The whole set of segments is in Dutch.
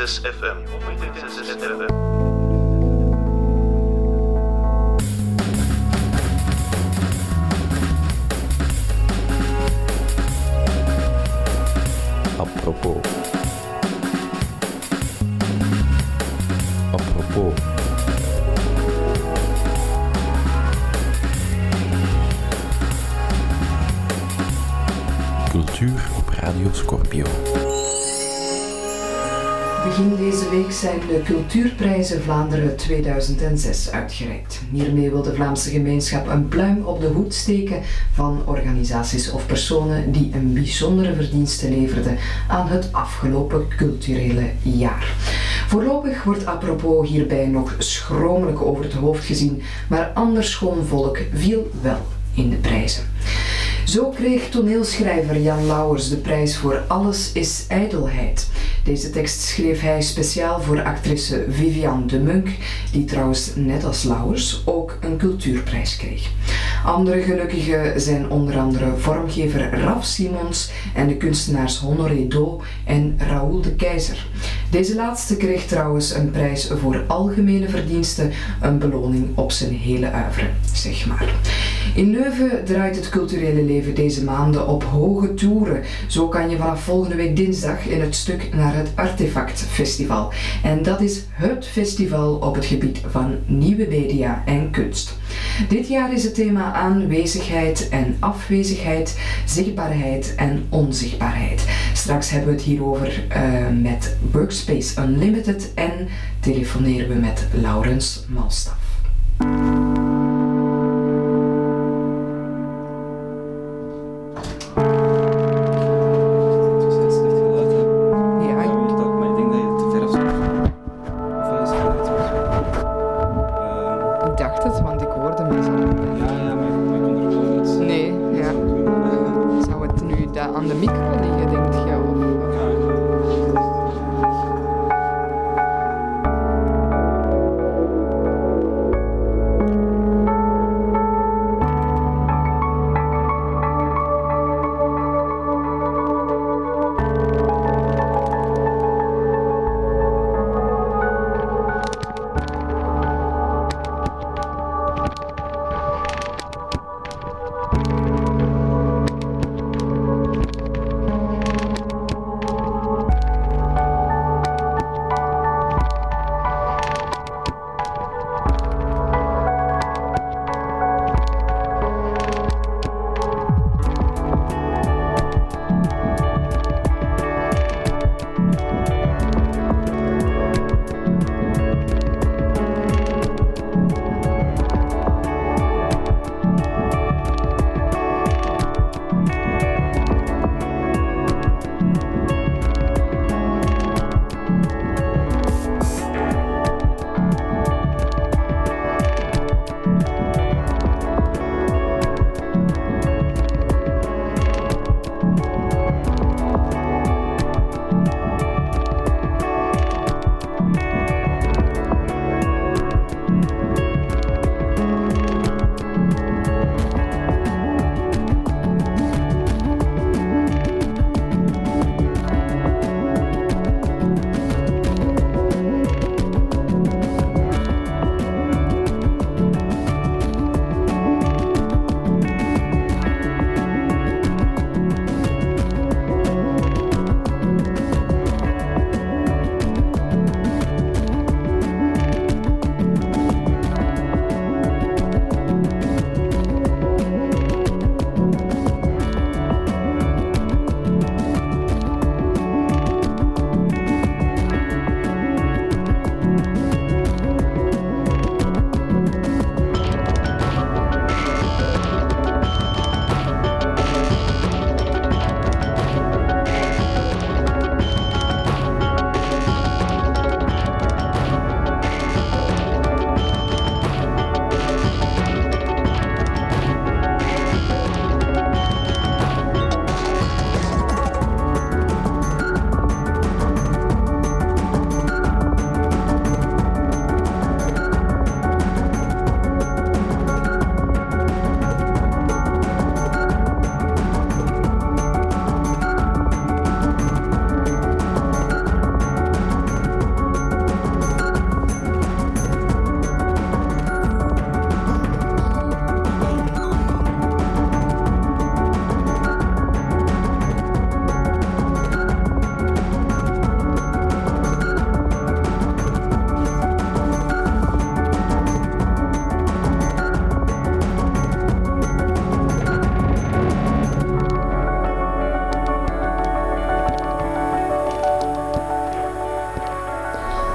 Oasis FM. Oasis FM. De Cultuurprijzen Vlaanderen 2006 uitgereikt. Hiermee wil de Vlaamse gemeenschap een pluim op de hoed steken van organisaties of personen die een bijzondere verdienste leverden aan het afgelopen culturele jaar. Voorlopig wordt apropos hierbij nog schromelijk over het hoofd gezien, maar anders schoon volk viel wel in de prijzen. Zo kreeg toneelschrijver Jan Lauwers de prijs voor Alles is ijdelheid. Deze tekst schreef hij speciaal voor actrice Viviane de Munk, die trouwens net als Lauwers ook een cultuurprijs kreeg. Andere gelukkigen zijn onder andere vormgever Raf Simons en de kunstenaars Honoré Do en Raoul de Keizer. Deze laatste kreeg trouwens een prijs voor algemene verdiensten, een beloning op zijn hele uivre, zeg maar. In Leuven draait het culturele leven deze maanden op hoge toeren. Zo kan je vanaf volgende week dinsdag in het stuk naar het Artefact Festival. En dat is het festival op het gebied van nieuwe media en kunst. Dit jaar is het thema aanwezigheid en afwezigheid, zichtbaarheid en onzichtbaarheid. Straks hebben we het hierover uh, met Workspace Unlimited en telefoneren we met Laurens Malstaf.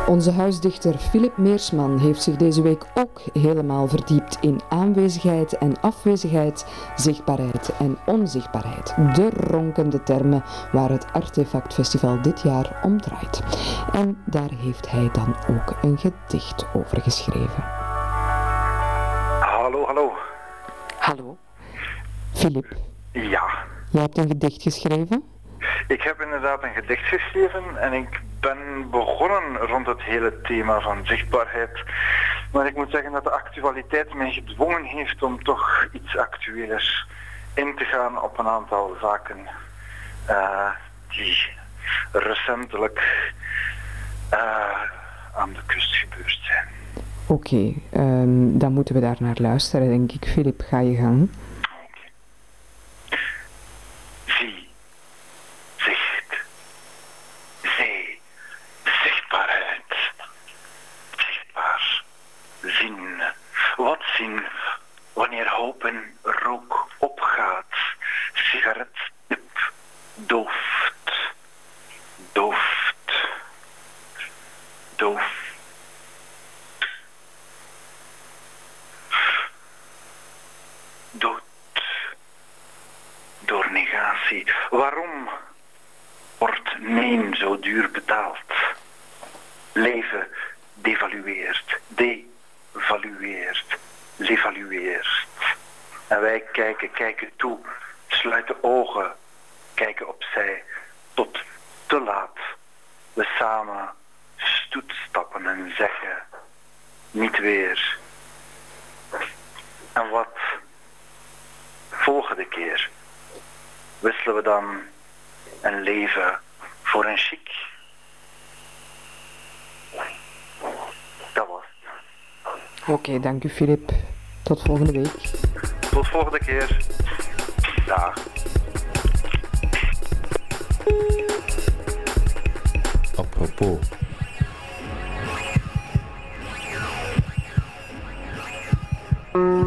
Onze huisdichter Philip Meersman heeft zich deze week ook helemaal verdiept in aanwezigheid en afwezigheid, zichtbaarheid en onzichtbaarheid. De ronkende termen waar het Artefact Festival dit jaar om draait. En daar heeft hij dan ook een gedicht over geschreven. Hallo, hallo. Hallo. Philip, Ja, jij hebt een gedicht geschreven? Ik heb inderdaad een gedicht geschreven en ik ben begonnen rond het hele thema van zichtbaarheid. Maar ik moet zeggen dat de actualiteit mij gedwongen heeft om toch iets actueler in te gaan op een aantal zaken eh, die recentelijk eh, aan de kust gebeurd zijn. Oké, ehm, dan moeten we daar naar luisteren, denk ik. Philip, ga je gang. Zie, zicht, zee, zichtbaarheid, zichtbaar, zien. Wat zien wanneer hopen rook opgaat, sigarettip dooft, dooft, dooft. Dood door negatie. Waarom wordt neem zo duur betaald? Leven devalueert, devalueert, levalueert. En wij kijken, kijken toe, sluiten ogen, kijken opzij, tot te laat. We samen stoet stappen en zeggen, niet weer. En wat volgende keer? wisselen we dan een leven voor een chic. Oké, dank u Filip. Tot volgende week. Tot volgende keer. Dag. Apropos. Mm.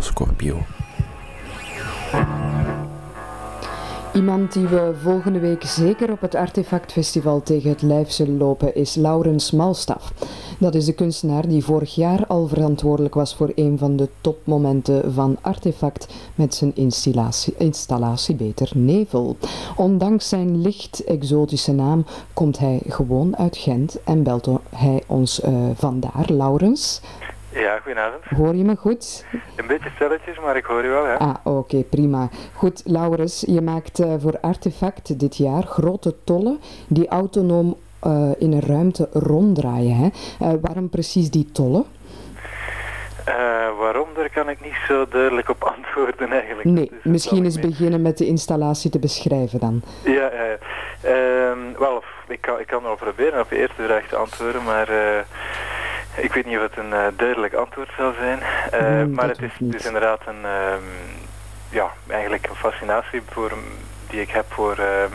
Scorpio. Iemand die we volgende week zeker op het Artefactfestival tegen het lijf zullen lopen is Laurens Malstaf. Dat is de kunstenaar die vorig jaar al verantwoordelijk was voor een van de topmomenten van Artefact met zijn installatie, installatie beter Nevel. Ondanks zijn licht exotische naam komt hij gewoon uit Gent en belt hij ons eh, vandaar. Laurens, Ja, goedenavond. hoor je me goed? Een beetje stilletjes, maar ik hoor u wel, ja. Ah, oké, prima. Goed, Laurens, je maakt eh, voor Artefact dit jaar grote tollen die autonoom eh, in een ruimte ronddraaien. Hè? Eh, waarom precies die tollen? Waarom, daar kan ik niet zo duidelijk op antwoorden eigenlijk. Nee, is misschien eens beginnen met de installatie te beschrijven dan. Ja. Ehm, wel, ik kan, ik kan wel proberen op je eerste vraag te antwoorden, maar ik weet niet of het een eh, duidelijk antwoord zal zijn. Eh, maar het is, is inderdaad een, ehm, ja, eigenlijk een fascinatie voor, die ik heb voor ehm,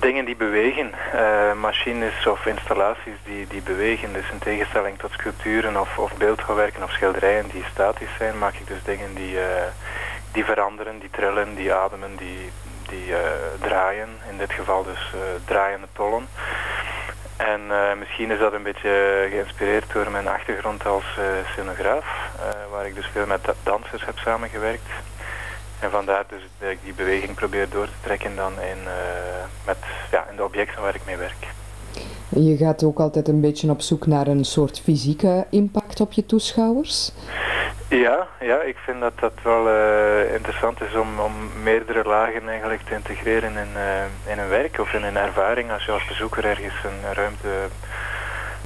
dingen die bewegen. Eh, machines of installaties die, die bewegen. Dus in tegenstelling tot sculpturen of, of beeldhouwwerken of schilderijen die statisch zijn, maak ik dus dingen die, die veranderen, die trillen, die ademen, die, die draaien. In dit geval dus draaiende tollen. En eh, misschien is dat een beetje geïnspireerd door mijn achtergrond als eh, scenograaf, eh, waar ik dus veel met da- dansers heb samengewerkt. En vandaar dus dat ik die beweging probeer door te trekken dan in, met, ja, in de objecten waar ik mee werk. Je gaat ook altijd een beetje op zoek naar een soort fysieke impact op je toeschouwers. Ja, ja, ik vind dat dat wel eh, interessant is om, om meerdere lagen eigenlijk te integreren in, eh, in een werk of in een ervaring. Als je als bezoeker ergens een ruimte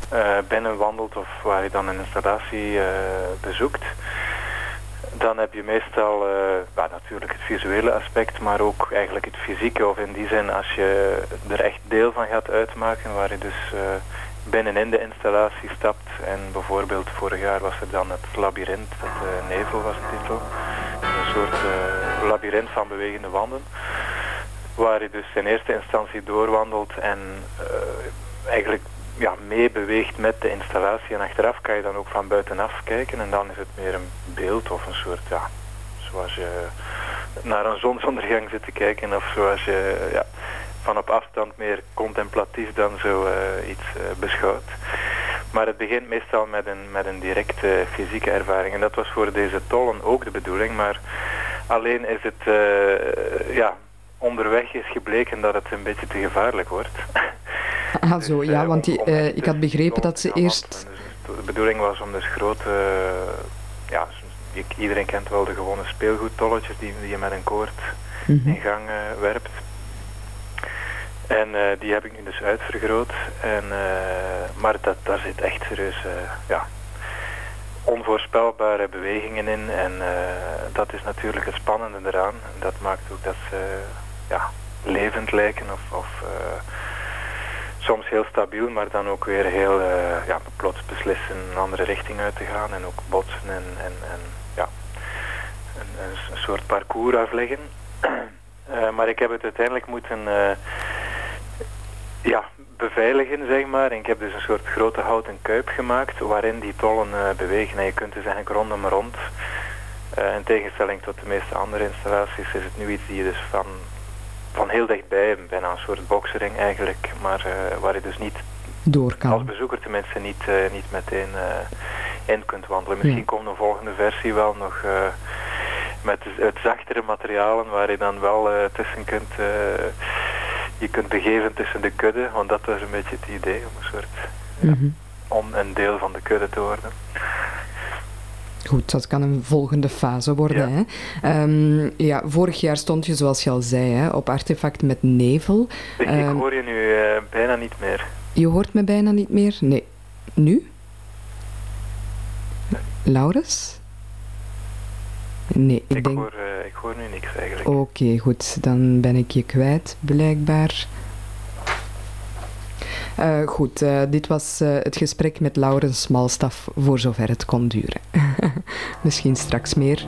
eh, binnenwandelt of waar je dan een installatie bezoekt, dan heb je meestal eh, natuurlijk het visuele aspect, maar ook eigenlijk het fysieke. Of in die zin als je er echt deel van gaat uitmaken, waar je dus eh, binnenin de installatie stapt. En bijvoorbeeld vorig jaar was er dan het labyrint, dat eh, Nevel was de titel. Een soort labyrint van bewegende wanden. Waar je dus in eerste instantie doorwandelt en eigenlijk ja, meebeweegt met de installatie. En achteraf kan je dan ook van buitenaf kijken en dan is het meer een beeld of een soort, ja, zoals je naar een zonsondergang zit te kijken of zoals je ja, van op afstand meer contemplatief dan zo eh, iets eh, beschouwt. Maar het begint meestal met een, met een directe fysieke ervaring. En dat was voor deze tollen ook de bedoeling. Maar alleen is het, eh, ja, onderweg is gebleken dat het een beetje te gevaarlijk wordt. Ah, zo, Dus, ja, eh, want die, eh, ik had begrepen dat ze eerst... Dus de bedoeling was om dus grote, eh, ja, iedereen kent wel de gewone speelgoedtolletjes die, die je met een koord Mhm. in gang werpt. En die heb ik nu dus uitvergroot. En, eh, maar dat, daar zit echt serieus ja, onvoorspelbare bewegingen in. En dat is natuurlijk het spannende eraan. Dat maakt ook dat ze ja, levend lijken of, of eh, soms heel stabiel, maar dan ook weer heel eh, ja, plots beslissen een andere richting uit te gaan en ook botsen en, en, en ja, een, een, soort parcours afleggen. Eh, maar ik heb het uiteindelijk moeten ja, beveiligen, zeg maar. En ik heb dus een soort grote houten kuip gemaakt waarin die tollen bewegen. En je kunt dus eigenlijk rond om rond. In tegenstelling tot de meeste andere installaties is het nu iets die je dus van, van heel dichtbij, bijna een soort boksering eigenlijk, maar eh, waar je dus niet Door als kan. bezoeker tenminste niet, eh, niet meteen eh, in kunt wandelen. Misschien Ja. komt een volgende versie wel nog met het zachtere materialen waar je dan wel tussen kunt, je kunt begeven tussen de kudde, want dat was een beetje het idee, om een soort, Mhm. om een deel van de kudde te worden. Goed, dat kan een volgende fase worden. Ja. Hè? Ehm, ja, vorig jaar stond je, zoals je al zei, hè, op Artefact met Nevel. Dus Ehm, ik hoor je nu eh, bijna niet meer. Je hoort me bijna niet meer? Nee. Nu? Laurens? Nee, ik, Ik, denk... hoor, eh, ik hoor nu niks eigenlijk. Oké, goed. Dan ben ik je kwijt, blijkbaar. Eh, goed, eh, dit was eh, het gesprek met Laurens Malstaf, voor zover het kon duren. Misschien straks meer.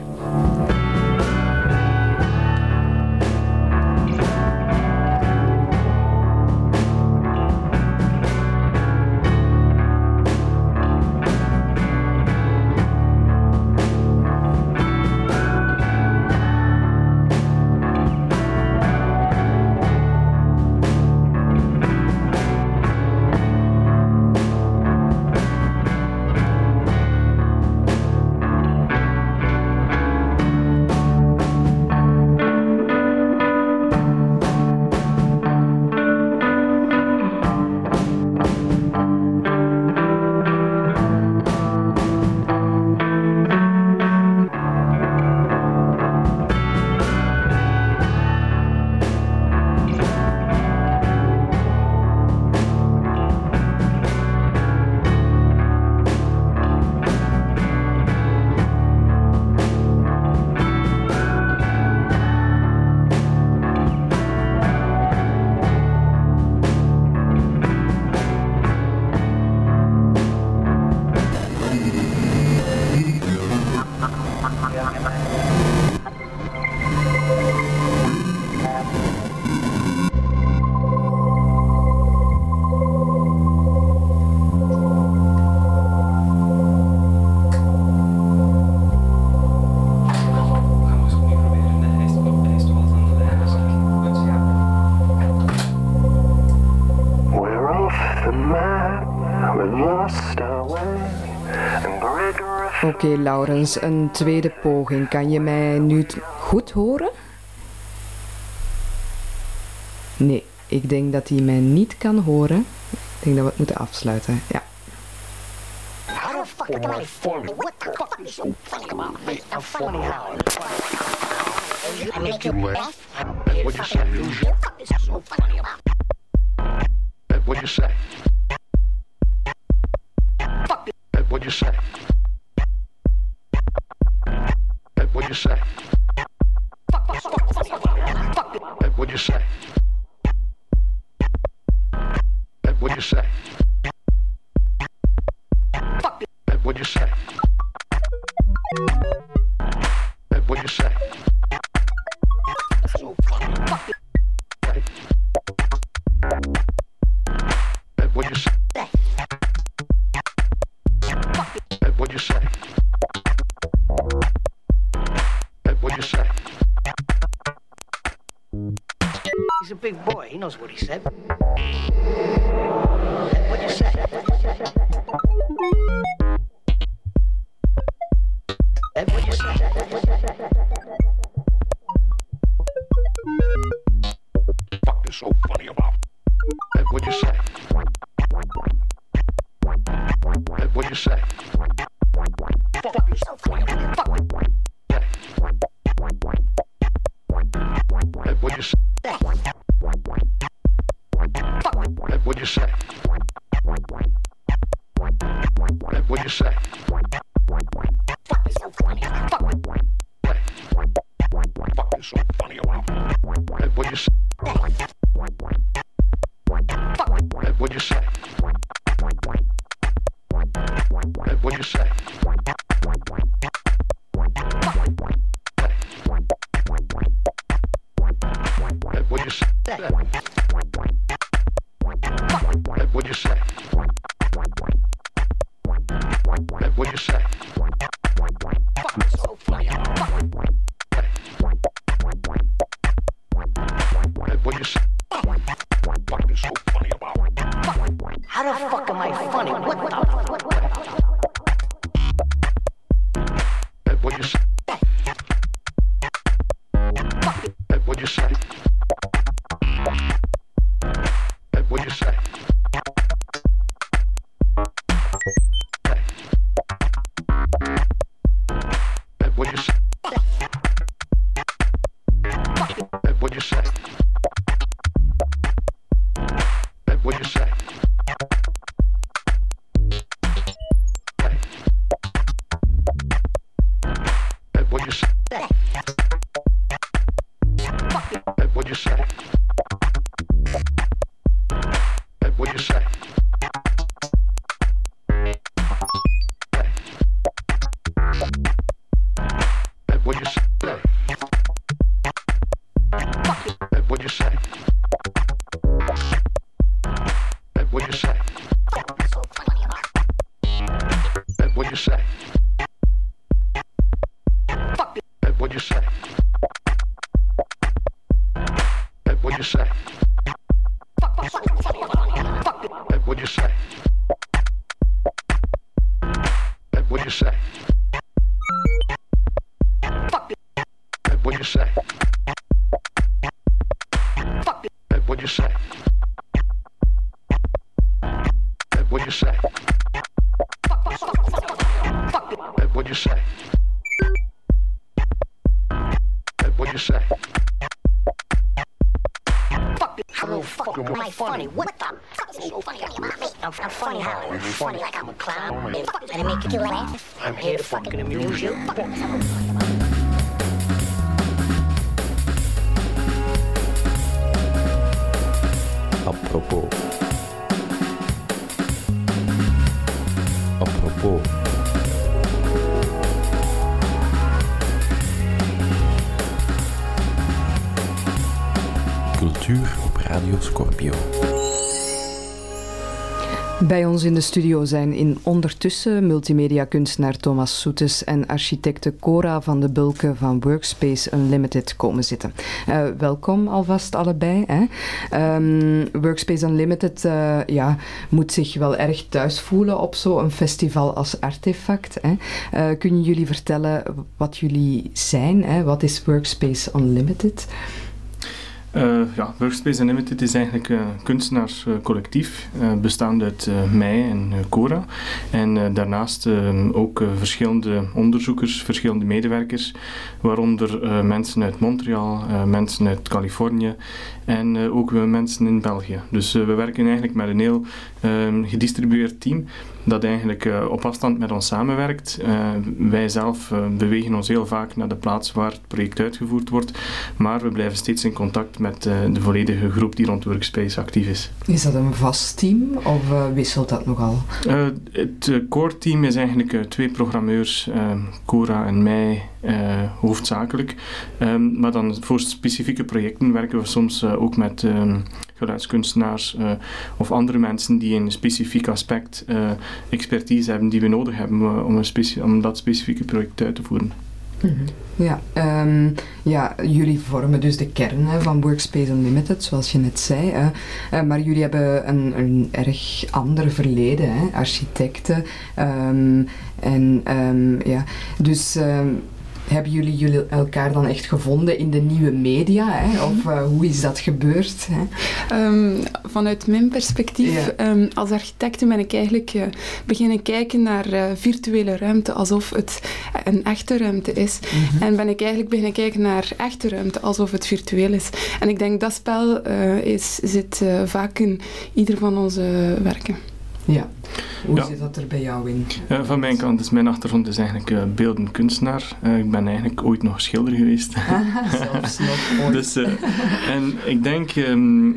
Oké, Laurens, een tweede poging. Kan je mij nu goed horen? Nee, ik denk dat hij mij niet kan horen. Ik denk dat we het moeten afsluiten. Ja. What you say? bonito, é bonito. Música Black. In de studio zijn in ondertussen multimedia-kunstenaar Thomas Soetes en architecte Cora van de Bulke van Workspace Unlimited komen zitten. Uh, welkom alvast allebei. Hè. Um, Workspace Unlimited uh, ja, moet zich wel erg thuis voelen op zo'n festival als Artefact. Hè. Uh, kunnen jullie vertellen wat jullie zijn? Hè? Wat is Workspace Unlimited? Uh, ja, Workspace Unlimited is eigenlijk een kunstenaarscollectief, uh, bestaande uit mij en Cora. En daarnaast ook verschillende onderzoekers, verschillende medewerkers, waaronder mensen uit Montreal, mensen uit Californië en ook mensen in België. Dus we werken eigenlijk met een heel gedistribueerd team dat eigenlijk uh, op afstand met ons samenwerkt. Uh, wij zelf uh, bewegen ons heel vaak naar de plaats waar het project uitgevoerd wordt, maar we blijven steeds in contact met de volledige groep die rond Workspace actief is. Is dat een vast team of wisselt dat nogal? het core team is eigenlijk twee programmeurs, Cora en mij, hoofdzakelijk. Um, maar dan voor specifieke projecten werken we soms ook met um, geluidskunstenaars uh, of andere mensen die een specifiek aspect uh, expertise hebben die we nodig hebben uh, om, een om dat specifieke project uit te voeren. -hmm. Ja, um, ja, jullie vormen dus de kern hè, van Workspace Unlimited, zoals je net zei. Hè. Maar jullie hebben een, een erg ander verleden, hè, architecten. Um, en um, ja, dus hebben jullie, jullie elkaar dan echt gevonden in de nieuwe media? Hè? Of uh, hoe is dat gebeurd? Hè? Um, vanuit mijn perspectief ja. um, als architecte ben ik eigenlijk uh, beginnen kijken naar uh, virtuele ruimte alsof het een echte ruimte is. Mm -hmm. En ben ik eigenlijk beginnen kijken naar echte ruimte alsof het virtueel is. En ik denk dat spel is, zit vaak in ieder van onze werken. Ja. Hoe ja. zit dat er bij jou in? Uh, van mijn kant is mijn achtergrond is eigenlijk uh, beeldend kunstenaar. Uh, ik ben eigenlijk ooit nog schilder geweest. Aha, zelfs nog ooit. dus, en ik denk, um,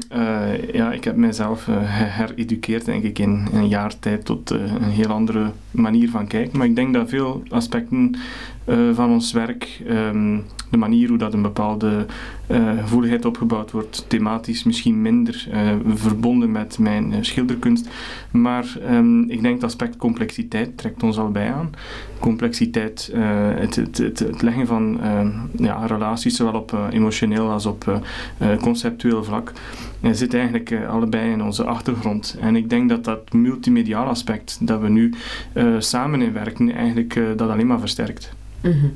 ja, ik heb mijzelf hereduceerd denk ik in, in, een jaar tijd tot een heel andere manier van kijken. Maar ik denk dat veel aspecten van ons werk um, de manier hoe dat een bepaalde gevoeligheid opgebouwd wordt, thematisch misschien minder verbonden met mijn schilderkunst. Maar um, ik denk het aspect complexiteit trekt ons al bij aan. Complexiteit, het, het, het, het, leggen van ja, relaties, zowel op emotioneel als op conceptueel vlak, zit eigenlijk allebei in onze achtergrond. En ik denk dat dat multimediaal aspect dat we nu samen in werken, eigenlijk dat alleen maar versterkt. -hmm.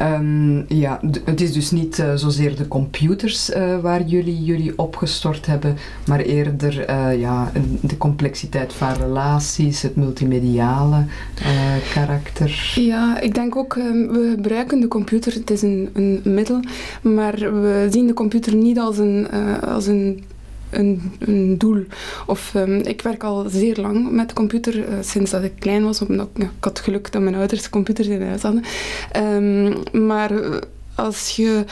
um, ja, het is dus niet uh, zozeer de computers uh, waar jullie jullie opgestort hebben, maar eerder uh, ja, de complexiteit van relaties, het multimediale karakter. Ja, ik denk ook, um, we gebruiken de computer, het is een, een middel, maar we zien de computer niet als een, als een een, een, doel. Of um, ik werk al zeer lang met de computer, uh, sinds dat ik klein was. Omdat ik had geluk dat mijn ouders computers in huis hadden. Um, maar als je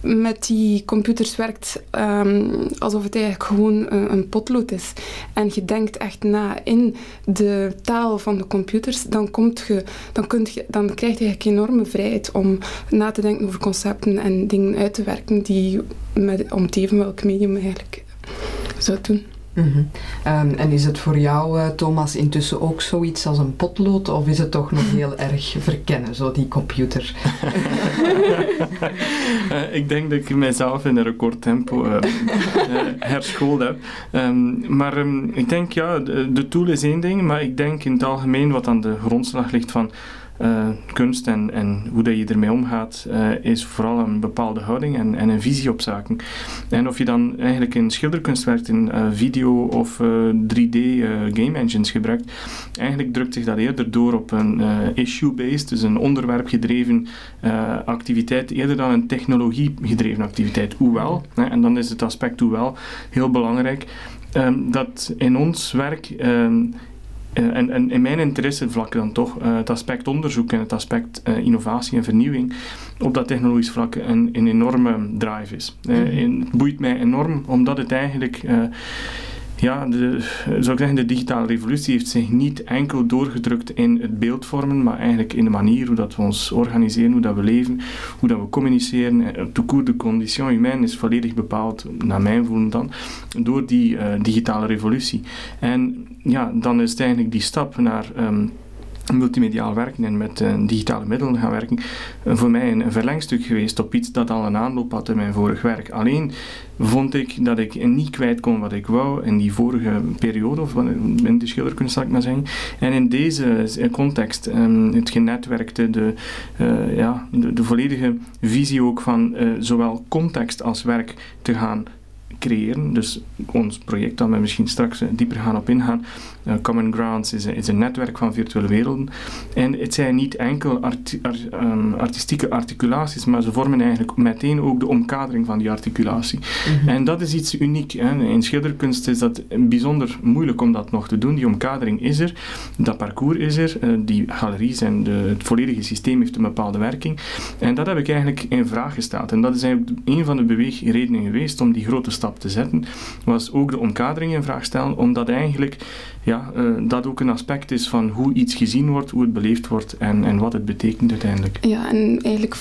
met die computers werkt um, alsof het eigenlijk gewoon een, een, potlood is. En je denkt echt na in de taal van de computers, dan, komt je, dan, kunt je, dan krijg je eigenlijk enorme vrijheid om na te denken over concepten en dingen uit te werken die met, om welk medium eigenlijk zou doen. Mm -hmm. um, en is het voor jou, uh, Thomas, intussen ook zoiets als een potlood? Of is het toch nog heel erg verkennen, zo die computer? uh, ik denk dat ik mijzelf in een recordtempo uh, herschoold heb. Um, maar um, ik denk, ja, de, de tool is één ding, maar ik denk in het algemeen wat aan de grondslag ligt van uh, kunst en, hoe dat je ermee omgaat, uh, is vooral een bepaalde houding en, en een visie op zaken. En of je dan eigenlijk in schilderkunst werkt, in uh, video of 3D game engines gebruikt, eigenlijk drukt zich dat eerder door op een issue-based, dus een onderwerpgedreven activiteit, eerder dan een technologie-gedreven activiteit. Hoewel, hè, en dan is het aspect hoewel heel belangrijk, um, dat in ons werk uh, en, en, in mijn interessevlak dan toch uh, het aspect onderzoek en het aspect uh, innovatie en vernieuwing op dat technologisch vlak een, een enorme drive is. En het boeit mij enorm omdat het eigenlijk Ja, de, zou ik zeggen, de digitale revolutie heeft zich niet enkel doorgedrukt in het beeldvormen, maar eigenlijk in de manier hoe dat we ons organiseren, hoe dat we leven, hoe dat we communiceren. Eh, Tout court, de condition humaine is volledig bepaald, naar mijn voelen dan, door die eh, digitale revolutie. En ja, dan is het eigenlijk die stap naar... ehm, multimediaal werken en met eh, digitale middelen gaan werken, eh, voor mij een, verlengstuk geweest op iets dat al een aanloop had in mijn vorig werk. Alleen vond ik dat ik niet kwijt kon wat ik wou in die vorige periode, of in de schilderkunst zal ik maar zeggen. En in deze eh, context, ehm, het genetwerkte, de, ja, de, de volledige visie ook van zowel context als werk te gaan creëren. Dus ons project, daar we misschien straks eh, dieper gaan op ingaan. Eh, Common Grounds is, een- is een netwerk van virtuele werelden. En het zijn niet enkel arti- ehm, artistieke articulaties, maar ze vormen eigenlijk meteen ook de omkadering van die articulatie. En dat is iets uniek. Hè. In schilderkunst is dat bijzonder moeilijk om dat nog te doen. Die omkadering is er, dat parcours is er, eh, die galeries en de, het volledige systeem heeft een bepaalde werking. En dat heb ik eigenlijk in vraag gesteld. En dat is eigenlijk een van de beweegredenen geweest om die grote stap te zetten, was ook de omkadering in vraag stellen, omdat eigenlijk ja, eh, dat ook een aspect is van hoe iets gezien wordt, hoe het beleefd wordt en, en wat het betekent uiteindelijk. Ja, en eigenlijk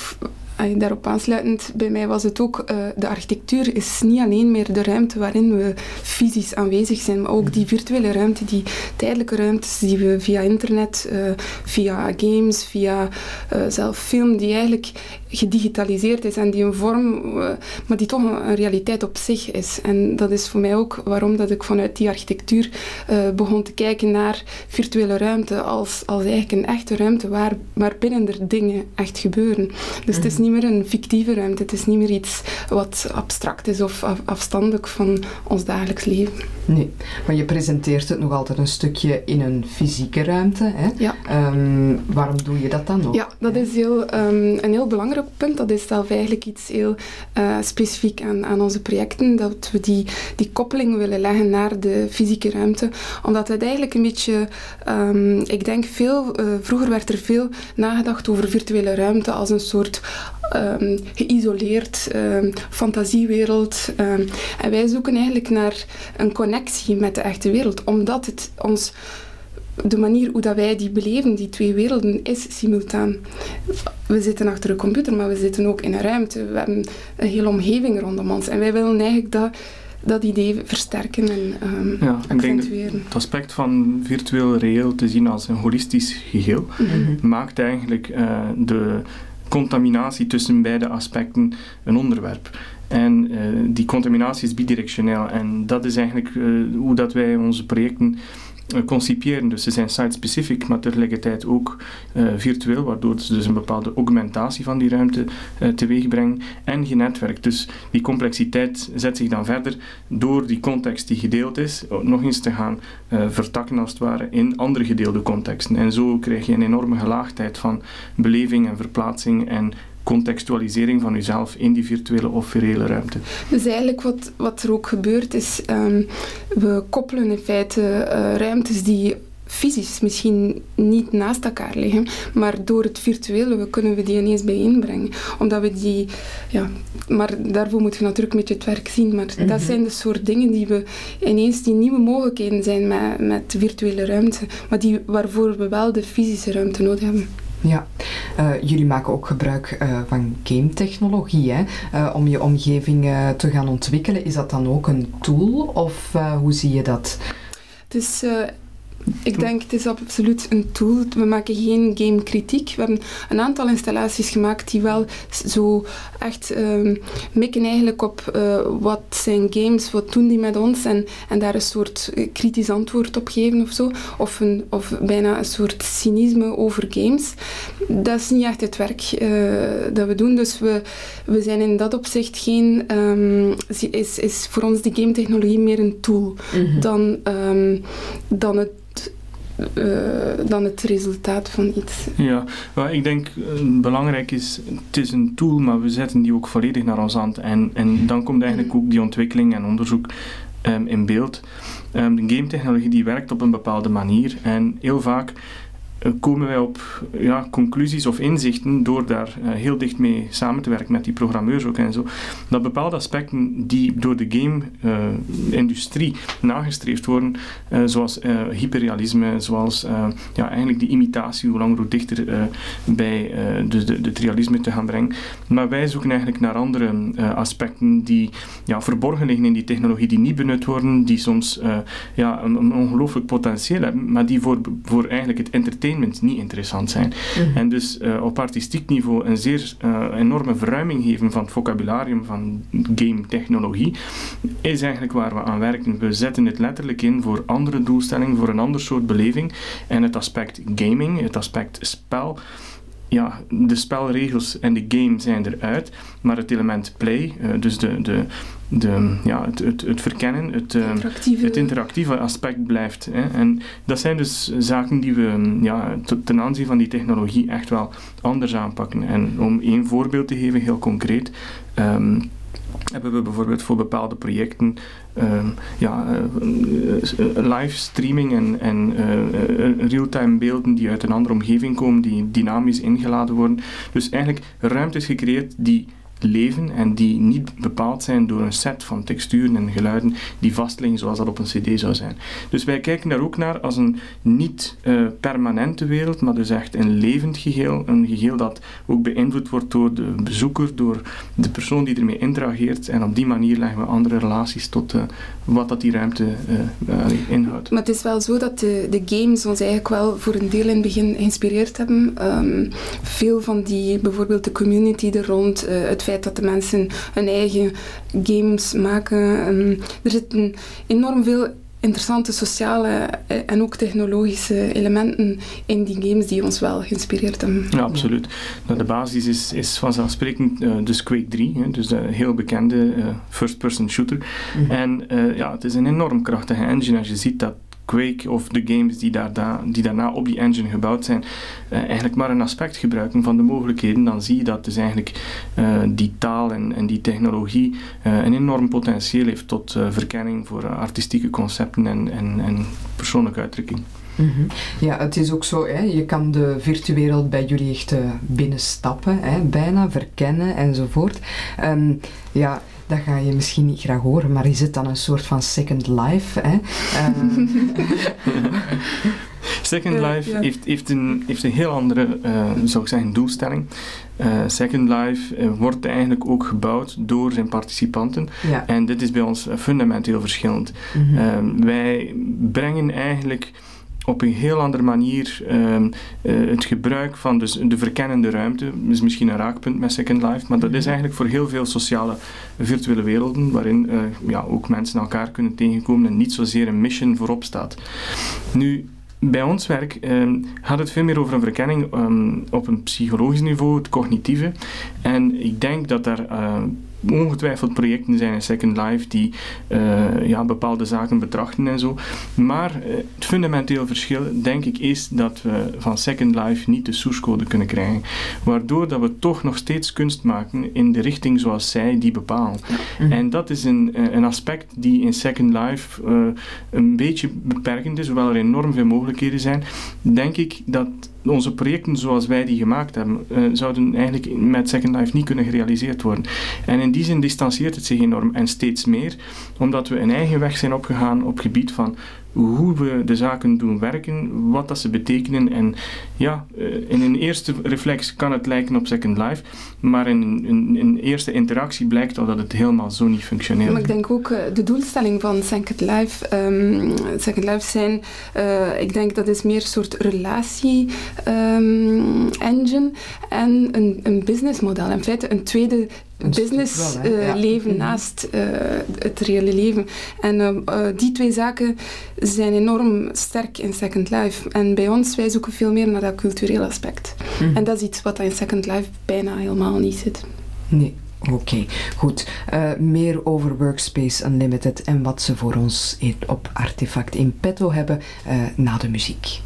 daarop aansluitend, bij mij was het ook, eh, de architectuur is niet alleen meer de ruimte waarin we fysisch aanwezig zijn, maar ook die virtuele ruimte, die tijdelijke ruimtes die we via internet, eh, via games, via eh zelf film, die eigenlijk gedigitaliseerd is en die een vorm, eh, maar die toch een, realiteit op zich is. En dat is voor mij ook waarom dat ik vanuit die architectuur eh, begon te kijken naar virtuele ruimte als, als eigenlijk een echte ruimte waar, waarbinnen er dingen echt gebeuren. Dus het is niet meer een fictieve ruimte, het is niet meer iets wat abstract is of af- afstandelijk van ons dagelijks leven. Nee, maar je presenteert het nog altijd een stukje in een fysieke ruimte. Hè? Ja. Ehm, waarom doe je dat dan nog? Ja, dat is heel, ehm, een heel belangrijk punt. Dat is zelf eigenlijk iets heel eh, specifiek aan, aan onze projecten. Dat we die, die koppeling willen leggen naar de fysieke ruimte. Omdat het eigenlijk een beetje... ehm, ik denk veel... eh, vroeger werd er veel nagedacht over virtuele ruimte als een soort ehm, geïsoleerd ehm, fantasiewereld. en wij zoeken eigenlijk naar een connectie met de echte wereld. Omdat het ons de manier hoe dat wij die beleven, die twee werelden, is simultaan. We zitten achter een computer, maar we zitten ook in een ruimte. We hebben een hele omgeving rondom ons. En wij willen eigenlijk dat, dat idee versterken en ehm, Ja, ik denk dat accentueren. het aspect van virtueel reëel te zien als een holistisch geheel Mhm. maakt eigenlijk eh, de contaminatie tussen beide aspecten een onderwerp. En eh, die contaminatie is bidirectioneel en dat is eigenlijk eh, hoe dat wij onze projecten concipiëren. Dus ze zijn site-specific, maar tegelijkertijd ook eh, virtueel, waardoor ze dus een bepaalde augmentatie van die ruimte eh, teweeg brengen en genetwerkt. Dus die complexiteit zet zich dan verder door die context die gedeeld is, eh, nog eens te gaan eh, vertakken als het ware in andere gedeelde contexten. En zo krijg je een enorme gelaagdheid van beleving en verplaatsing en contextualisering van jezelf in die virtuele of reële ruimte. Dus eigenlijk wat, wat er ook gebeurt is, ehm, we koppelen in feite eh, ruimtes die fysisch misschien niet naast elkaar liggen, maar door het virtuele we kunnen we die ineens bijeenbrengen. Omdat we die, ja, maar daarvoor moet je natuurlijk een beetje het werk zien, maar dat zijn de soort dingen die we ineens, die nieuwe mogelijkheden zijn met, met virtuele ruimte, maar die, waarvoor we wel de fysische ruimte nodig hebben. Ja, Eh, jullie maken ook gebruik eh, van game-technologie hè? Eh, om je omgeving te gaan ontwikkelen. Is dat dan ook een tool of hoe zie je dat? Het is, ik denk, het is absoluut een tool. We maken geen gamekritiek. We hebben een aantal installaties gemaakt die wel zo echt ehm, mikken eigenlijk op eh, wat zijn games, wat doen die met ons en, en daar een soort eh, kritisch antwoord op geven of zo. Of, een, of bijna een soort cynisme over games. Dat is niet echt het werk eh, dat we doen. Dus we, we zijn in dat opzicht geen... ehm, is, is voor ons die game technologie meer een tool dan, ehm, dan, het, eh, dan het resultaat van iets. Ja, wel, ik denk eh, belangrijk is, het is een tool, maar we zetten die ook volledig naar ons hand. En, en dan komt eigenlijk ook die ontwikkeling en onderzoek ehm, in beeld. Ehm, de game technologie die werkt op een bepaalde manier en heel vaak komen wij op ja, conclusies of inzichten door daar eh, heel dicht mee samen te werken met die programmeurs ook en zo. Dat bepaalde aspecten die door de game-industrie nagestreefd worden, eh, zoals eh, hyperrealisme, zoals eh, ja, eigenlijk die imitatie, hoe langer hoe dichter eh, bij eh, de, de, het realisme te gaan brengen. Maar wij zoeken eigenlijk naar andere eh, aspecten die ja, verborgen liggen in die technologie, die niet benut worden, die soms eh, ja, een, een ongelooflijk potentieel hebben, maar die voor, voor eigenlijk het entertainment niet interessant zijn. En dus eh, op artistiek niveau een zeer eh, enorme verruiming geven van het vocabularium van game-technologie, is eigenlijk waar we aan werken. We zetten het letterlijk in voor andere doelstellingen, voor een ander soort beleving. En het aspect gaming, het aspect spel, ja, de spelregels en de game zijn eruit, maar het element play, eh, dus de, de, de, ja, het, het, het verkennen, het, eh, Interactieve- het interactieve aspect blijft. Hè. En dat zijn dus zaken die we mm, ja, ten aanzien van die technologie echt wel anders aanpakken. En om één voorbeeld te geven, heel concreet. ehm, hebben we bijvoorbeeld voor bepaalde projecten ehm, ja, eh, eh, live streaming en, en eh, real-time beelden die uit een andere omgeving komen, die dynamisch ingeladen worden. Dus eigenlijk ruimtes gecreëerd die leven en die niet bepaald zijn door een set van texturen en geluiden die vastliggen zoals dat op een cd zou zijn. Dus wij kijken daar ook naar als een niet eh, permanente wereld, maar dus echt een levend geheel, een geheel dat ook beïnvloed wordt door de bezoeker, door de persoon die ermee interageert en op die manier leggen we andere relaties tot eh, wat dat die ruimte eh, inhoudt. Maar het is wel zo dat de, de games ons eigenlijk wel voor een deel in het begin geïnspireerd hebben. Ehm, veel van die, bijvoorbeeld de community er rond, het feit dat de mensen hun eigen games maken. ehm, er zitten enorm veel interessante sociale eh, en ook technologische elementen in die games die ons wel geïnspireerd hebben. Ja, absoluut. Nou, de basis is, is vanzelfsprekend eh, dus Quake 3, hè, dus de heel bekende eh, first-person shooter. En eh, ja, het is een enorm krachtige engine als je ziet dat Quake of de games die, daar, da- die daarna op die engine gebouwd zijn, eh, eigenlijk maar een aspect gebruiken van de mogelijkheden, dan zie je dat dus eigenlijk eh, die taal en, en die technologie eh, een enorm potentieel heeft tot verkenning voor artistieke concepten en, en, en persoonlijke uitdrukking. Mhm. Ja, het is ook zo, hè, je kan de virtuele bij jullie echt binnenstappen, hè, bijna verkennen enzovoort. Ehm, ja, dat ga je misschien niet graag horen, maar is het dan een soort van second life? Hè? Ehm, Second Life ja. Heeft, heeft, een, heeft een heel andere, eh, zou ik zeggen, doelstelling. Eh, Second Life eh, wordt eigenlijk ook gebouwd door zijn participanten. ja. En dit is bij ons eh, fundamenteel verschillend. Mhm. Ehm, wij brengen eigenlijk op een heel andere manier ehm, eh, het gebruik van dus de verkennende ruimte, is misschien een raakpunt met Second Life, maar dat is eigenlijk voor heel veel sociale virtuele werelden, waarin eh, ja, ook mensen elkaar kunnen tegenkomen en niet zozeer een mission voorop staat. Nu, bij ons werk ehm, gaat het veel meer over een verkenning ehm, op een psychologisch niveau, het cognitieve. En ik denk dat daar eh, ongetwijfeld projecten zijn in Second Life die eh, ja, bepaalde zaken betrachten en zo. Maar eh, het fundamenteel verschil, denk ik, is dat we van Second Life niet de source code kunnen krijgen. Waardoor dat we toch nog steeds kunst maken in de richting zoals zij die bepalen. Mhm. En dat is een, eh, een aspect die in Second Life eh, een beetje beperkend is, hoewel er enorm veel mogelijkheden zijn. Denk ik dat onze projecten zoals wij die gemaakt hebben, eh, zouden eigenlijk met Second Life niet kunnen gerealiseerd worden. En in die zin distancieert het zich enorm en steeds meer, omdat we een eigen weg zijn opgegaan op gebied van hoe we de zaken doen werken, wat dat ze betekenen. En ja, eh, in een eerste reflex kan het lijken op Second Life, maar in een, eerste interactie blijkt al dat het helemaal zo niet functioneert. Maar ik denk ook eh, de doelstelling van Second Life, ehm, Second Life zijn, eh, ik denk dat is meer een soort relatie ehm, engine en een, een businessmodel. In feite een tweede Een stuk business wel, hè, eh, ja. leven Mhm. naast eh, het reële leven. En eh, die twee zaken zijn enorm sterk in Second Life. En bij ons, wij zoeken veel meer naar dat culturele aspect. Mhm. En dat is iets wat in Second Life bijna helemaal niet zit. Nee, oké, goed. Meer over Workspace Unlimited en wat ze voor ons op Artefact in petto hebben na de muziek.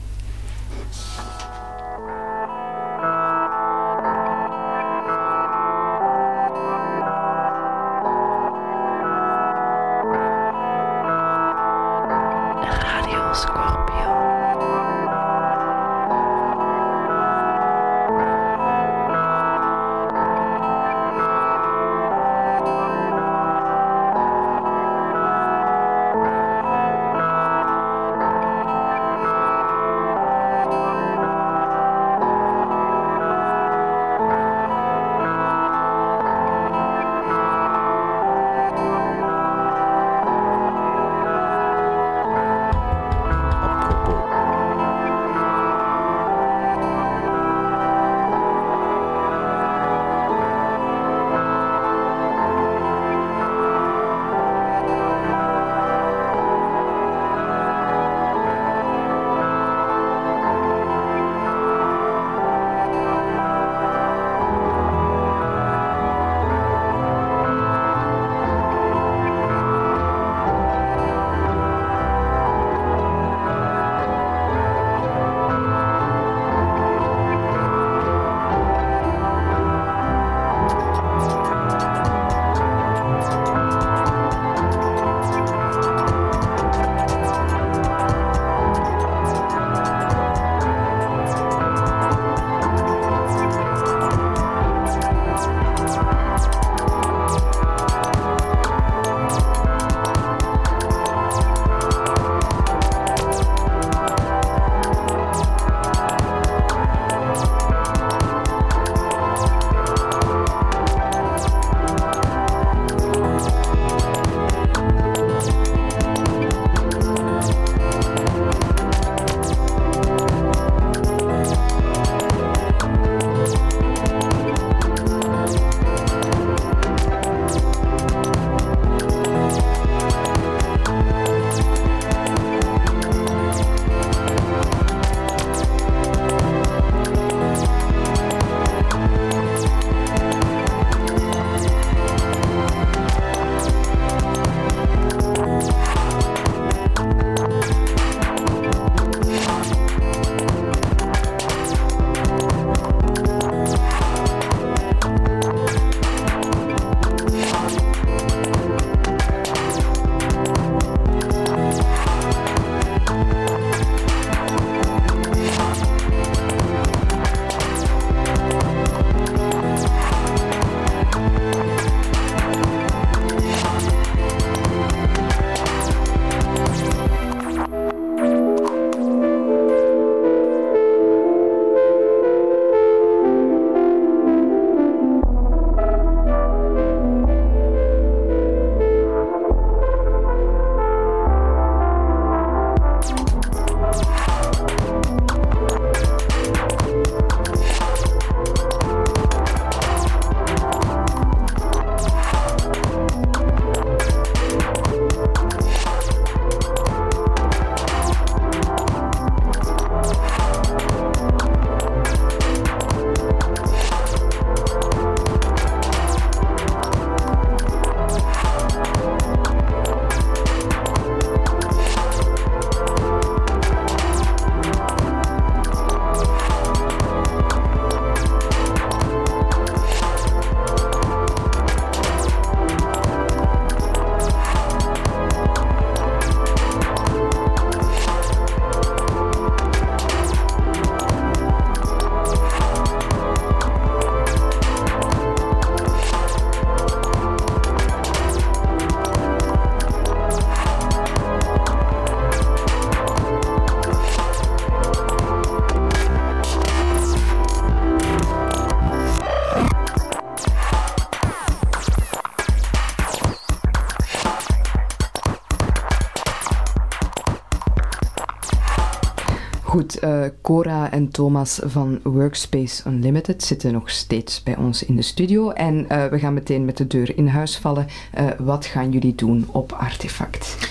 En Thomas van Workspace Unlimited zitten nog steeds bij ons in de studio. En eh, we gaan meteen met de deur in huis vallen. Eh, wat gaan jullie doen op Artefact?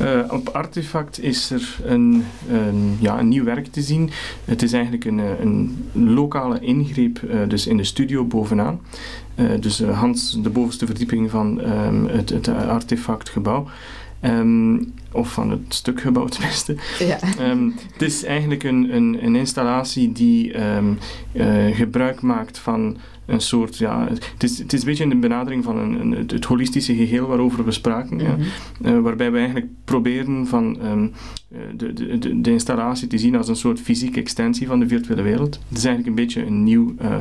Uh, op Artefact is er een, een, ja, een nieuw werk te zien. Het is eigenlijk een, een lokale ingreep dus in de studio bovenaan. Dus Hans, de bovenste verdieping van um, het, het artefactgebouw. Um, of van het stuk gebouw tenminste. Ja. Um, het is eigenlijk een, een, een installatie die um, uh, gebruik maakt van een soort, ja, het is, het is een beetje een benadering van een, een, het, het holistische geheel waarover we spraken, mm -hmm. ja, uh, waarbij we eigenlijk proberen van um, de, de, de installatie te zien als een soort fysieke extensie van de virtuele wereld. Het is eigenlijk een beetje een nieuw, uh,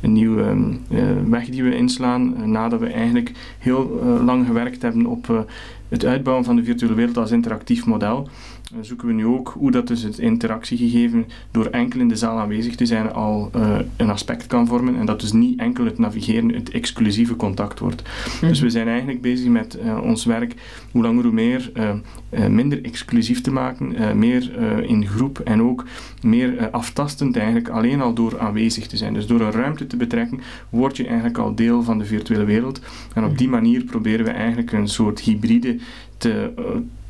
een nieuw um, uh, weg die we inslaan, nadat we eigenlijk heel lang gewerkt hebben op het uitbouwen van de virtuele wereld als interactief model. Dan zoeken we nu ook hoe dat dus het interactiegegeven door enkel in de zaal aanwezig te zijn al uh, een aspect kan vormen en dat dus niet enkel het navigeren het exclusieve contact wordt. Mm. Dus we zijn eigenlijk bezig met uh, ons werk hoe langer hoe meer uh, minder exclusief te maken, meer in groep en ook meer aftastend eigenlijk alleen al door aanwezig te zijn. Dus door een ruimte te betrekken word je eigenlijk al deel van de virtuele wereld en op die manier proberen we eigenlijk een soort hybride te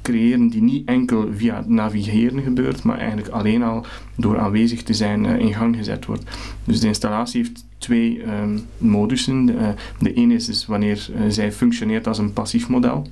creëren die niet enkel via navigeren gebeurt, maar eigenlijk alleen al door aanwezig te zijn uh, in gang gezet wordt. Dus de installatie heeft twee um, modussen. Uh, de ene is dus wanneer uh, zij functioneert als een passief model.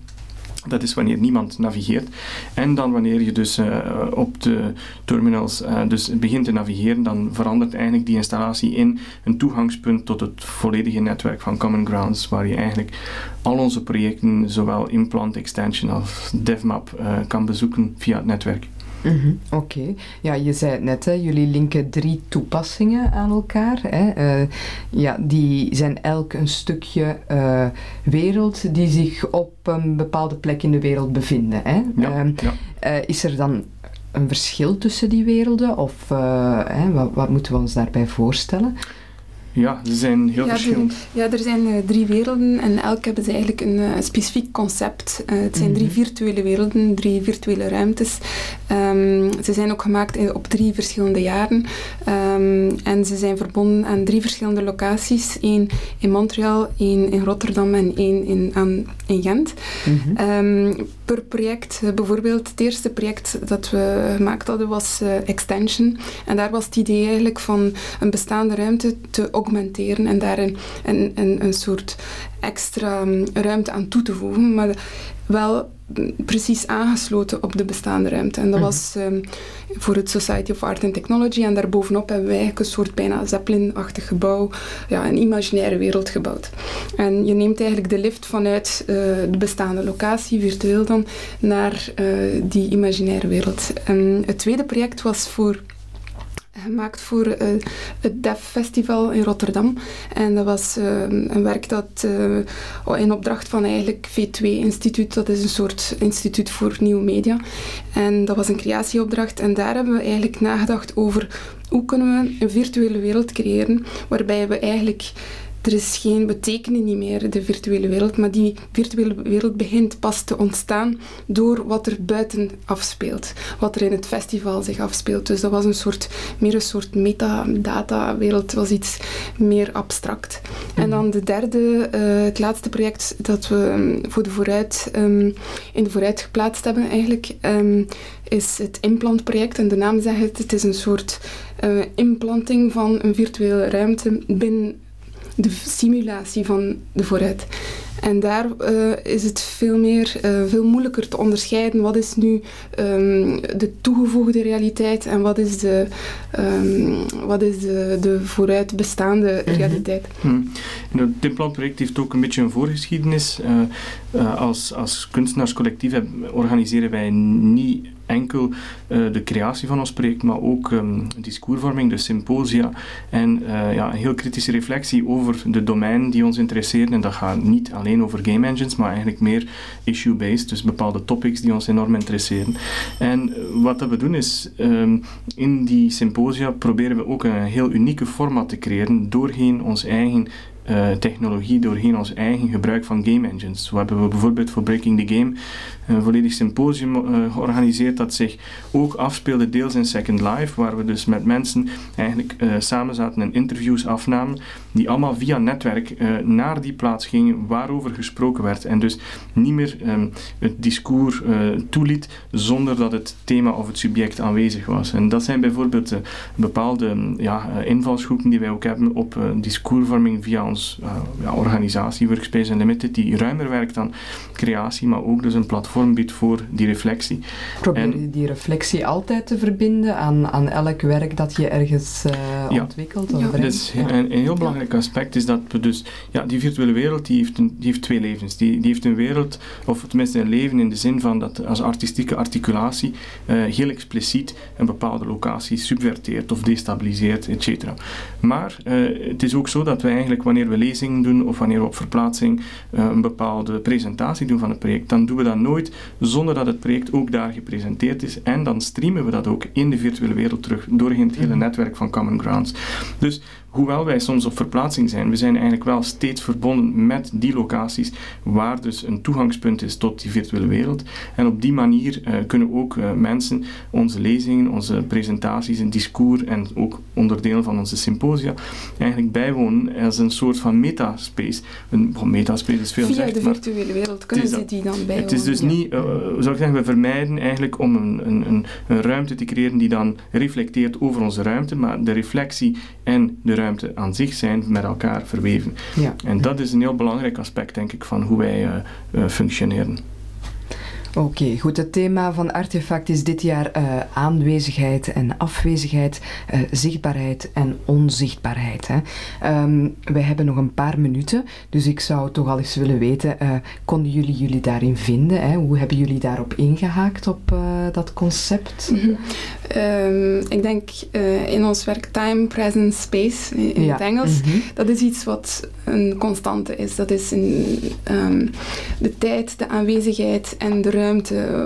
Dat is wanneer niemand navigeert. En dan wanneer je dus uh, op de terminals uh, dus begint te navigeren, dan verandert eigenlijk die installatie in een toegangspunt tot het volledige netwerk van Common Grounds, waar je eigenlijk al onze projecten, zowel Implant Extension als DevMap, uh, kan bezoeken via het netwerk. Mm -hmm. Oké. Okay. Ja, je zei het net, hè, jullie linken drie toepassingen aan elkaar. Hè. Uh, ja, die zijn elk een stukje uh, wereld die zich op een bepaalde plek in de wereld bevinden. Hè. Ja, uh, ja. is er dan een verschil tussen die werelden? Of hè, wat, wat moeten we ons daarbij voorstellen? Ja, ze zijn heel ja, verschillend. Er, ja, er zijn uh, drie werelden en elk hebben ze eigenlijk een uh, specifiek concept. Uh, het zijn mm -hmm. drie virtuele werelden, drie virtuele ruimtes. Um, ze zijn ook gemaakt in, op drie verschillende jaren um, en ze zijn verbonden aan drie verschillende locaties. één in Montreal, één in Rotterdam en één in, aan, in Gent. Mm -hmm. um, per project, bijvoorbeeld het eerste project dat we gemaakt hadden was Extension. En daar was het idee eigenlijk van een bestaande ruimte te augmenteren en daar een, een, een, soort extra ruimte aan toe te voegen, maar wel precies aangesloten op de bestaande ruimte. En dat mm. was um, voor het Society of Art and Technology en daarbovenop hebben wij eigenlijk een soort bijna Zeppelin-achtig gebouw, ja, een imaginaire wereld gebouwd. En je neemt eigenlijk de lift vanuit uh, de bestaande locatie, virtueel dan, naar uh, die imaginaire wereld. En het tweede project was voor gemaakt voor uh, het DEF Festival in Rotterdam. En dat was uh, een werk dat uh, in opdracht van eigenlijk V2 Instituut, dat is een soort instituut voor nieuwe media. En dat was een creatieopdracht en daar hebben we eigenlijk nagedacht over hoe kunnen we een virtuele wereld creëren waarbij we eigenlijk er is geen, niet meer de virtuele wereld, maar die virtuele wereld begint pas te ontstaan door wat er buiten afspeelt. Wat er in het festival zich afspeelt. Dus dat was een soort, meer een soort metadata-wereld, was iets meer abstract. En dan de derde, uh, het laatste project dat we um, voor de vooruit, um, in de vooruit geplaatst hebben eigenlijk, um, is het implantproject. En de naam zegt het, het is een soort uh, implanting van een virtuele ruimte binnen de simulatie van de vooruit. En daar uh, is het veel, meer, uh, veel moeilijker te onderscheiden wat is nu um, de toegevoegde realiteit en wat is de, um, wat is de, de vooruit bestaande mm-hmm. realiteit. Hmm. Het Timplantproject heeft ook een beetje een voorgeschiedenis. Uh, als, als kunstenaarscollectief organiseren wij niet enkel uh, de creatie van ons project, maar ook um, discoursvorming, de symposia en uh, ja, een heel kritische reflectie over de domein die ons interesseren. En dat gaat niet alleen over game engines, maar eigenlijk meer issue-based, dus bepaalde topics die ons enorm interesseren. En wat we doen is, um, in die symposia proberen we ook een heel unieke format te creëren doorheen ons eigen eh, technologie doorheen ons eigen gebruik van game engines. Zo hebben we bijvoorbeeld voor Breaking the Game een volledig symposium eh, georganiseerd dat zich ook afspeelde deels in Second Life, waar we dus met mensen eigenlijk eh, samen zaten en interviews afnamen, die allemaal via netwerk eh, naar die plaats gingen waarover gesproken werd. En dus niet meer ehm, het discours toeliet zonder dat het thema of het subject aanwezig was. En dat zijn bijvoorbeeld bepaalde mm, ja, invalshoeken die wij ook hebben op discoursvorming via ons eh, ja, organisatie Workspace Unlimited, die ruimer werkt dan creatie, maar ook dus een platform biedt voor die reflectie. Probeer En- je die reflectie altijd te verbinden aan, aan elk werk dat je ergens eh, Ja. ontwikkelt? Of Ja, brengt? dus een, een heel belangrijk aspect is dat we dus, ja, die virtuele wereld die heeft, een, die heeft twee levens. Die, die heeft een wereld, of tenminste een leven in de zin van dat als artistieke articulatie eh, heel expliciet een bepaalde locatie subverteert of destabiliseert, etc. Maar eh, het is ook zo dat we eigenlijk wanneer we lezingen doen of wanneer we op verplaatsing eh, een bepaalde presentatie doen van het project, dan doen we dat nooit zonder dat het project ook daar gepresenteerd is en dan streamen we dat ook in de virtuele wereld terug doorheen het hele netwerk van Common Grounds. Dus hoewel wij soms op verplaatsing zijn, we zijn eigenlijk wel steeds verbonden met die locaties waar dus een toegangspunt is tot die virtuele wereld. En op die manier eh, kunnen ook eh, mensen onze lezingen, onze presentaties, een discours en ook onderdelen van onze symposia eigenlijk bijwonen als een soort van metaspace. Een oh, metaspace is veel Via de virtuele wereld kunnen ze die dan bij het is dus niet, uh, zou ik zeggen, we vermijden eigenlijk om een, een, een, een ruimte te creëren die dan reflecteert over onze ruimte, maar de reflectie en de ruimte aan zich zijn met elkaar verweven. Ja. En dat is een heel belangrijk aspect, denk ik, van hoe wij uh, uh, functioneren. Oké, goed. Het thema van Artefact is dit jaar uh, aanwezigheid en afwezigheid, uh, zichtbaarheid en onzichtbaarheid. Hè. Um, wij hebben nog een paar minuten, dus ik zou toch al eens willen weten, uh, konden jullie jullie daarin vinden? Hè? Hoe hebben jullie daarop ingehaakt, op dat concept? Mm -hmm. um, ik denk in ons werk Time, Presence, Space, in, in ja. het Engels, mm -hmm. dat is iets wat een constante is. Dat is een, um, de tijd, de aanwezigheid en de ruimte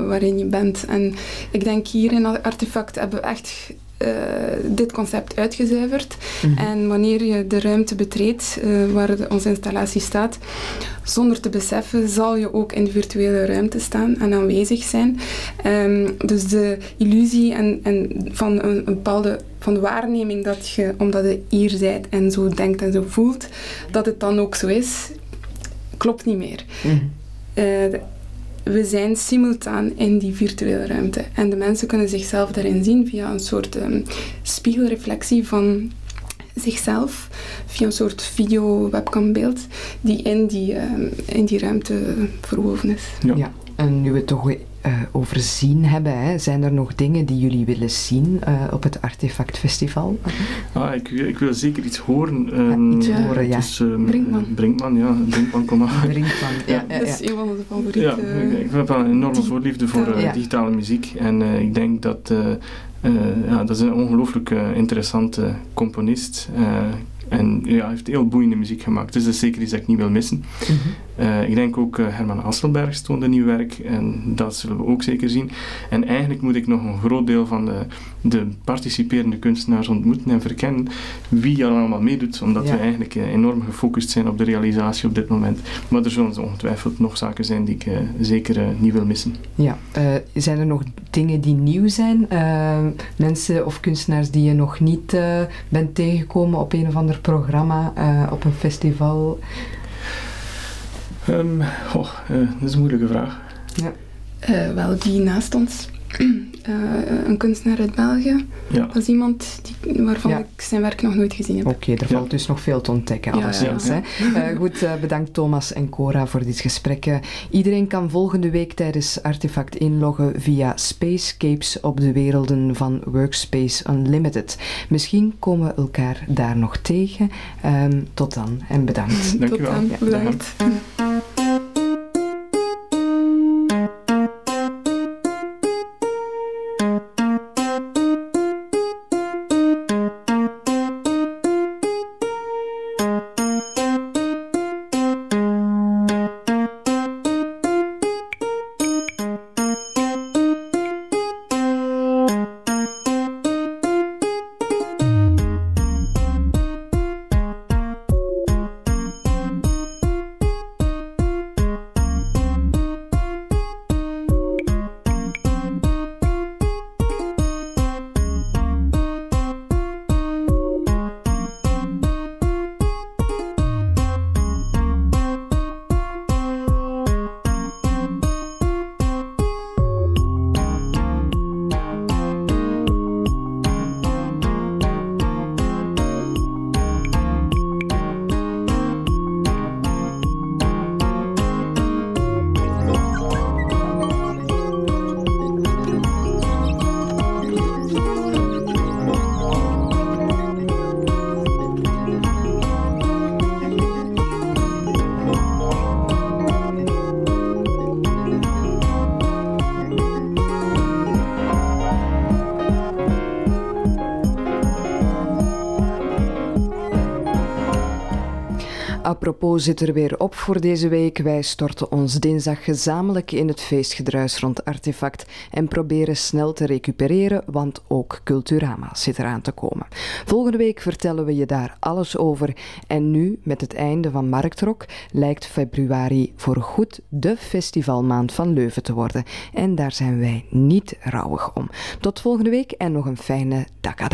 waarin je bent. En ik denk hier in Artefact hebben we echt uh, dit concept uitgezuiverd. Mm -hmm. En wanneer je de ruimte betreedt uh, waar de, onze installatie staat, zonder te beseffen, zal je ook in de virtuele ruimte staan en aanwezig zijn. Um, dus de illusie en, en van een, een, bepaalde van de waarneming dat je, omdat je hier bent en zo denkt en zo voelt, dat het dan ook zo is, klopt niet meer. Mm -hmm. uh, we zijn simultaan in die virtuele ruimte. En de mensen kunnen zichzelf daarin zien via een soort um, spiegelreflectie van zichzelf, via een soort video-webcambeeld die in die, um, in die ruimte verwoven is. Ja, ja. en nu we toch uh, overzien hebben, hè, zijn er nog dingen die jullie willen zien uh, op het Artefact Festival? Ah, ik, ik, wil zeker iets horen. Um, ja, iets horen, ja. Dus, um, Brinkman. Brinkman, ja. Brinkman, kom maar. Brinkman, ja. ja, Dat is een van de favoriete... Ja, ik, heb wel een enorme voorliefde voor uh, digitale muziek. En uh, ik denk dat... Uh, ja, dat is een ongelooflijk interessante componist. En ja, hij heeft heel boeiende muziek gemaakt. Dus dat is zeker iets dat ik niet wil missen. Mm -hmm. Uh, ik denk ook uh, Herman Hasselberg een nieuw werk. En dat zullen we ook zeker zien. En eigenlijk moet ik nog een groot deel van de, de participerende kunstenaars ontmoeten en verkennen wie er allemaal meedoet. Omdat ja. we eigenlijk uh, enorm gefocust zijn op de realisatie op dit moment. Maar er zullen ongetwijfeld nog zaken zijn die ik zeker niet wil missen. Ja, zijn er nog dingen die nieuw zijn? mensen of kunstenaars die je nog niet bent tegengekomen op een of ander programma op een festival? Um, oh, uh, dat is een moeilijke vraag. Ja. Uh, wel, die naast ons, een kunstenaar uit België. Ja. Dat is iemand die, waarvan ja. ik zijn werk nog nooit gezien heb. Oké, okay, er valt dus nog veel te ontdekken, alleszins. goed, bedankt Thomas en Cora voor dit gesprek. iedereen kan volgende week tijdens Artefact inloggen via Spacescapes op de werelden van Workspace Unlimited. Misschien komen we elkaar daar nog tegen. Um, tot dan en bedankt. Dank tot wel. dan, bedankt. Apropos zit er weer op voor deze week. Wij storten ons dinsdag gezamenlijk in het feestgedruis rond Artefact en proberen snel te recupereren, want ook Culturama zit eraan te komen. Volgende week vertellen we je daar alles over. En nu, met het einde van Marktrok, lijkt februari voorgoed de festivalmaand van Leuven te worden. En daar zijn wij niet rouwig om. Tot volgende week en nog een fijne Daka